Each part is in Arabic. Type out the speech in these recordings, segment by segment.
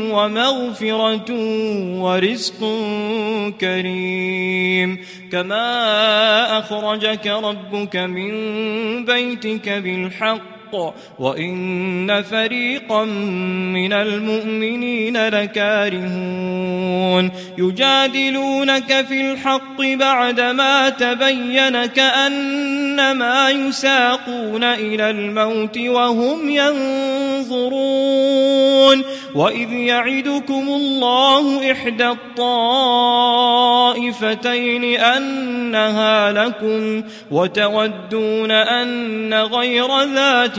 ومغفرة ورزق كريم. كما أخرجك ربك من بيتك بالحق الحق وإن فريقا من المؤمنين لكارهون. يجادلونك في الحق بعدما تبين كأنما يساقون إلى الموت وهم ينظرون. وإذ يعدكم الله إحدى الطائفتين أنها لكم وتودون أن غير ذات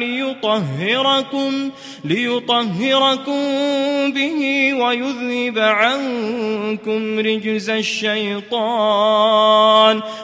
ليطهركم ليطهركم به ويذهب عنكم رجز الشيطان.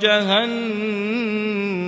جهنم.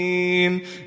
الرحيم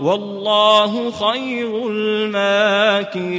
والله خير الماكرين.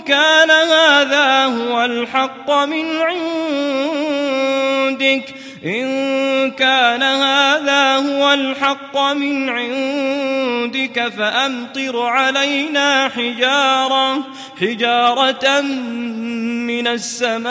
كان هذا هو الحق من عندك. إن كان هذا هو الحق من عندك فأمطر علينا حجارة حجارة من السماء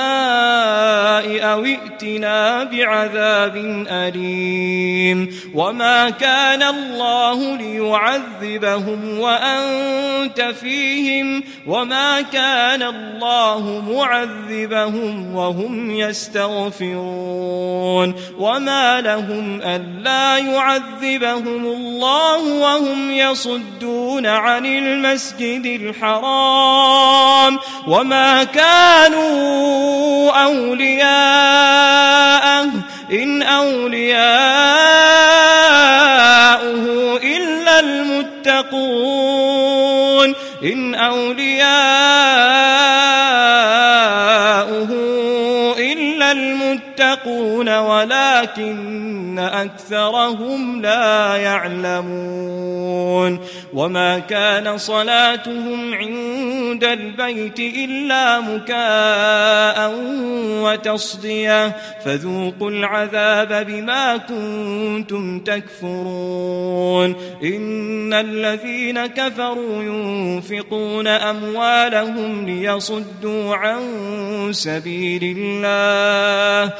أو ائتنا بعذاب أليم. وما كان الله ليعذبهم وأنت فيهم وما كان الله معذبهم وهم يستغفرون. وما لهم ألا يعذبهم الله وهم يصدون عن المسجد الحرام وما كانوا أولياءه إن أولياؤه إلا المتقون إن أولياؤه المتقون ولكن أكثرهم لا يعلمون وما كان صلاتهم عند البيت إلا مكاء وتصدية فذوقوا العذاب بما كنتم تكفرون إن الذين كفروا ينفقون أموالهم ليصدوا عن سبيل الله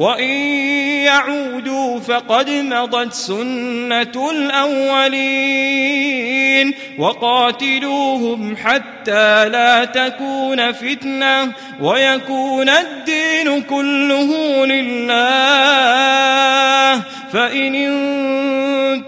وإن يعودوا فقد مضت سنة الأولين وقاتلوهم حتى لا تكون فتنة ويكون الدين كله لله فإن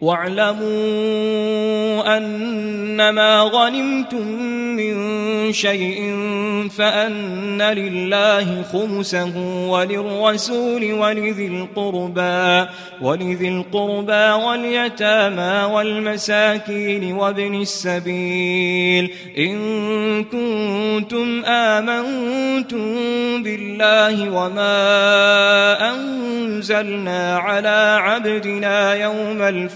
واعلموا أنما غنمتم من شيء فأن لله خمسه وللرسول ولذي القربى ولذي القربى واليتامى والمساكين وابن السبيل. إن كنتم آمنتم بالله وما أنزلنا على عبدنا يوم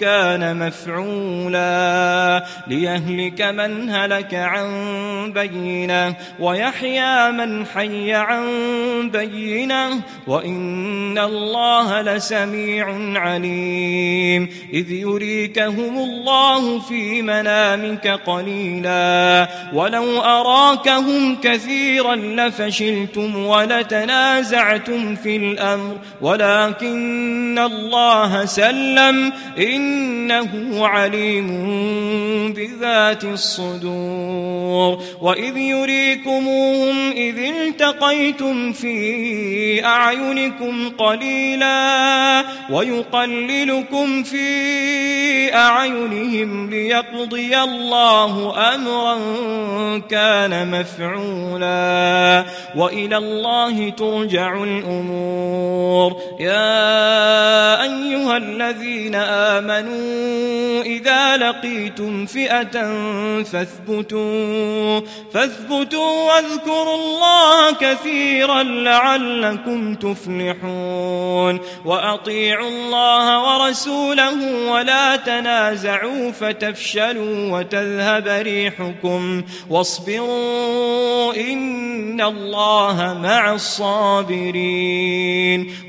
كان مفعولا ليهلك من هلك عن بينة ويحيى من حي عن بينة وإن الله لسميع عليم إذ يريكهم الله في منامك قليلا ولو أراكهم كثيرا لفشلتم ولتنازعتم في الأمر ولكن الله سلم إنه عليم بذات الصدور. وإذ يريكموهم إذ التقيتم في أعينكم قليلا ويقللكم في أعينهم ليقضي الله أمرا كان مفعولا. وإلى الله ترجع الأمور. يا أيها الذين آمنوا إذا لقيتم فئة فاثبتوا فاثبتوا واذكروا الله كثيرا لعلكم تفلحون. وأطيعوا الله ورسوله ولا تنازعوا فتفشلوا وتذهب ريحكم واصبروا إن الله مع الصابرين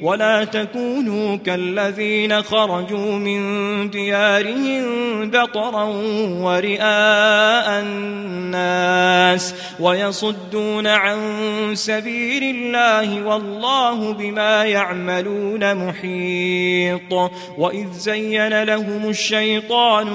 ولا تكونوا كالذين خرجوا من ديارهم بطرا ورئاء الناس ويصدون عن سبيل الله والله بما يعملون محيط وإذ زين لهم الشيطان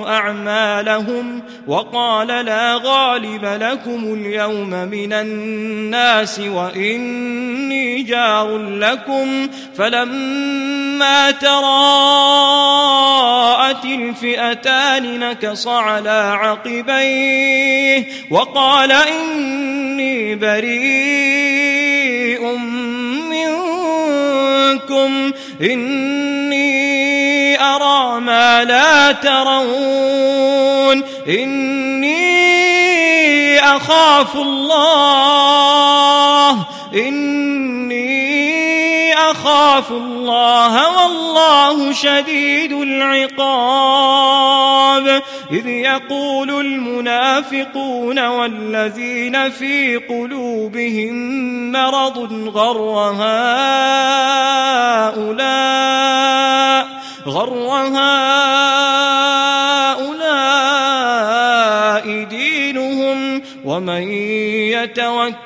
أعمالهم وقال لا غالب لكم اليوم من الناس وإني جار لكم فلما تراءت الفئتان نكص على عقبيه وقال إني بريء منكم إني أرى ما لا ترون إني أخاف الله إني أخاف الله والله شديد العقاب. إذ يقول المنافقون والذين في قلوبهم مرض غر هؤلاء غر هؤلاء دينهم ومن يتوكل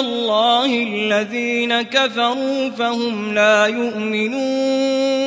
الله الذين كفروا فهم لا يؤمنون.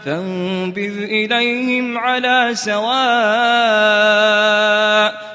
فانبذ إليهم على سواء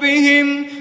بهم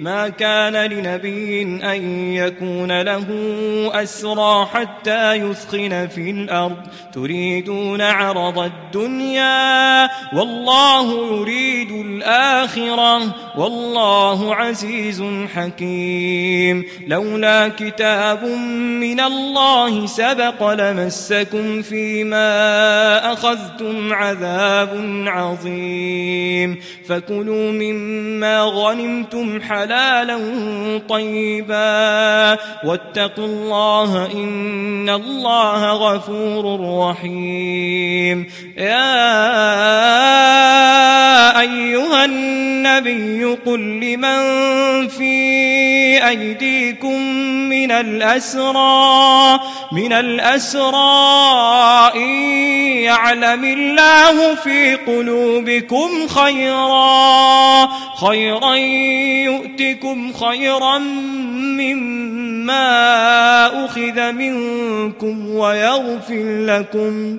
ما كان لنبي أن يكون له أسرى حتى يثخن في الأرض. تريدون عرض الدنيا والله يريد الآخرة. والله عزيز حكيم. لولا كتاب من الله سبق لمسكم فيما أخذتم عذاب عظيم. فكلوا مما غنمتم حلالا طيبا. واتقوا الله إن الله غفور رحيم. يا أيها النبي قل لمن في أيديكم من الأسرى من الأسرى إن يعلم الله في قلوبكم خيرا خيرا يؤتكم خيرا مما أخذ منكم ويغفر لكم.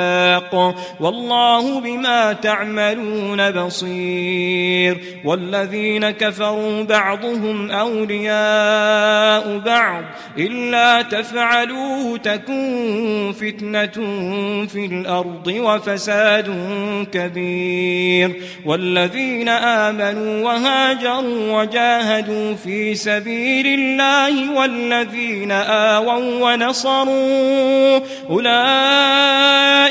والله بما تعملون بصير. والذين كفروا بعضهم أولياء بعض. إلا تفعلوه تكون فتنة في الأرض وفساد كبير. والذين آمنوا وهاجروا وجاهدوا في سبيل الله والذين آووا ونصروا أولئك